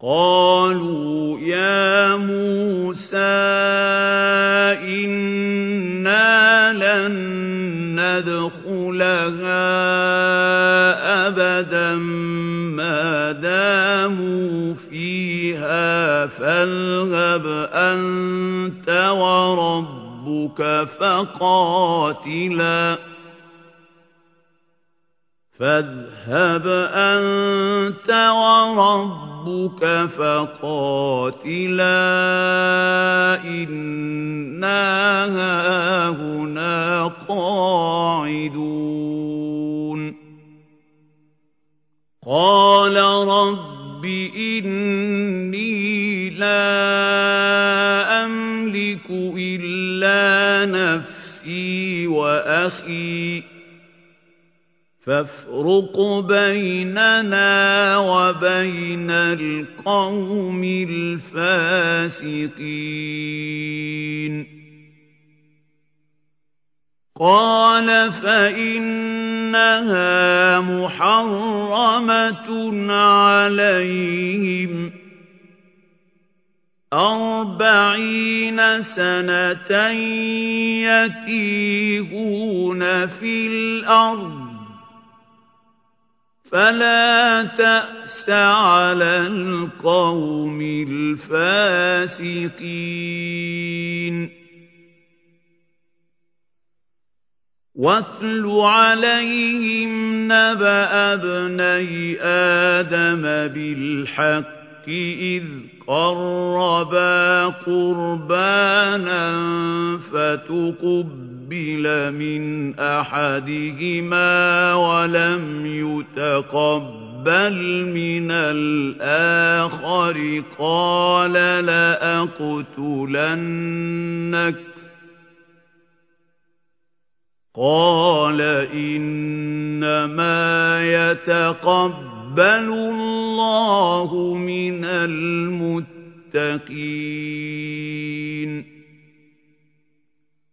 قَالُوا يَا مُوسَىٰ إِنَّا لَن نَّدْخُلَهَا أَبَدًا مَّا دَامُوا فِيهَا فَاذْهَبْ أَنتَ وَرَبُّكَ فَقَاتِلَا إِنَّا هَاهُنَا قَاعِدُونَ. قَالَ رَبِّ إِنِّي لَا أَمْلِكُ إِلَّا نَفْسِي وَأَخِي ۖ. فَافْرُقْ بَيْنَنَا وَبَيْنَ الْقَوْمِ الْفَاسِقِينَ. قَالَ فَإِنَّهَا مُحَرَّمَةٌ عَلَيْهِمْ. أَرْبَعِينَ سَنَةً يَتِيهُونَ فِي الْأَرْضِ ۚ. فَلَا تَأْسَ عَلَى الْقَوْمِ الْفَاسِقِينَ. وَاتْلُ عَلَيْهِمْ نَبَأَ ابْنَيْ آدَمَ بِالْحَقِّ إِذْ قَرَّبَا قُرْبَانًا فَتُقُبِّلَ مِنْ أَحَدِهِمَا وَلَمْ يُتَقَبَّلْ مِنَ الْآخَرِ قَالَ لَأَقْتُلَنَّكَ ۖ قَالَ إِنَّمَا يَتَقَبَّلُ اللَّهُ مِنَ الْمُتَّقِينَ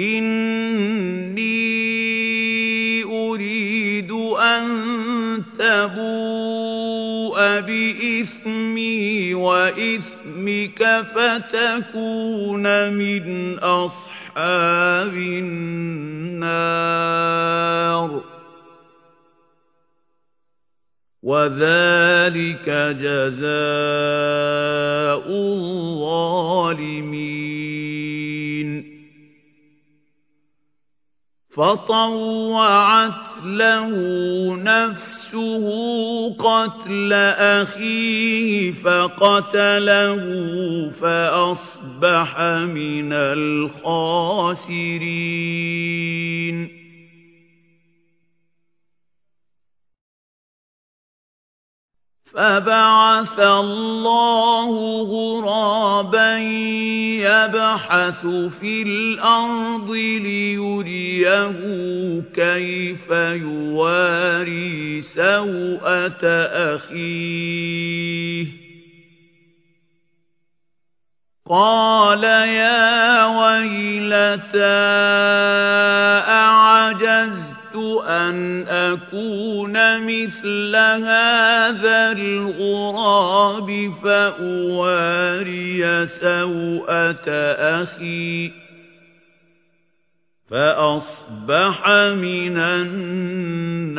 إِنِّي أُرِيدُ أَن تَبُوءَ بِإِثْمِي وَإِثْمِكَ فَتَكُونَ مِنْ أَصْحَابِ النَّارِ ۚ وَذَٰلِكَ جَزَاءُ الظَّالِمِينَ فَطَوَّعَتْ لَهُ نَفْسُهُ قَتْلَ أَخِيهِ فَقَتَلَهُ فَأَصْبَحَ مِنَ الْخَاسِرِينَ. فَبَعَثَ اللَّهُ غُرَابًا يَبْحَثُ فِي الْأَرْضِ لِيُرِيَهُ كَيْفَ يُوَارِي سَوْءَةَ أَخِيهِ ۚ قَالَ يَا وَيْلَتَا أَنْ أَكُونَ مِثْلَ هَٰذَا الْغُرَابِ فَأُوَارِيَ سَوْءَةَ أَخِي ۖ فَأَصْبَحَ مِنَ النَّادِمِينَ